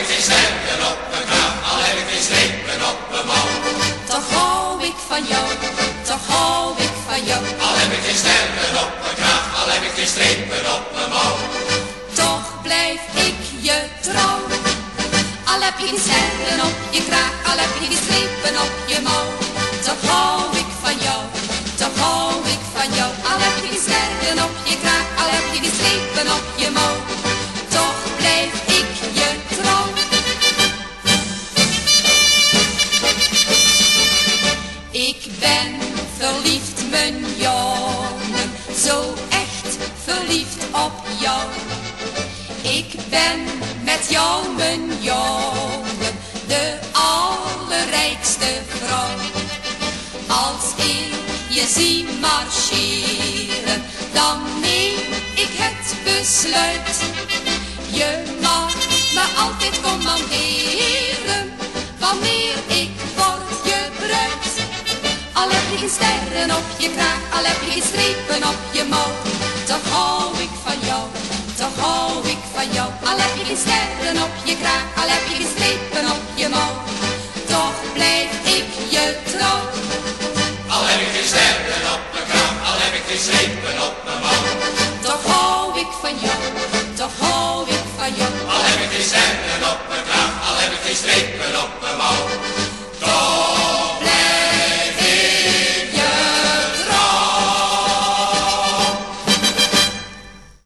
ik geen sterren op mijn kraag, al heb ik geen strepen op mijn mouw. Toch hou ik van jou, toch hou ik van jou. Al heb ik geen sterren op mijn kraag, al heb ik geen strepen op mijn mouw. Toch blijf ik je trouw. Al heb je geen sterren op je kraag, al heb je geen strepen op je mouw. ben verliefd, mijn jongen, zo echt verliefd op jou. Ik ben met jou, mijn jongen, de allerrijkste vrouw. Als ik je zie marcheren, dan neem ik het besluit. Je heb je geen sterren op je kraag, al heb je geen strepen op je mouw. Toch hou ik van jou, toch hou ik van jou. Al heb je geen sterren op je kraag,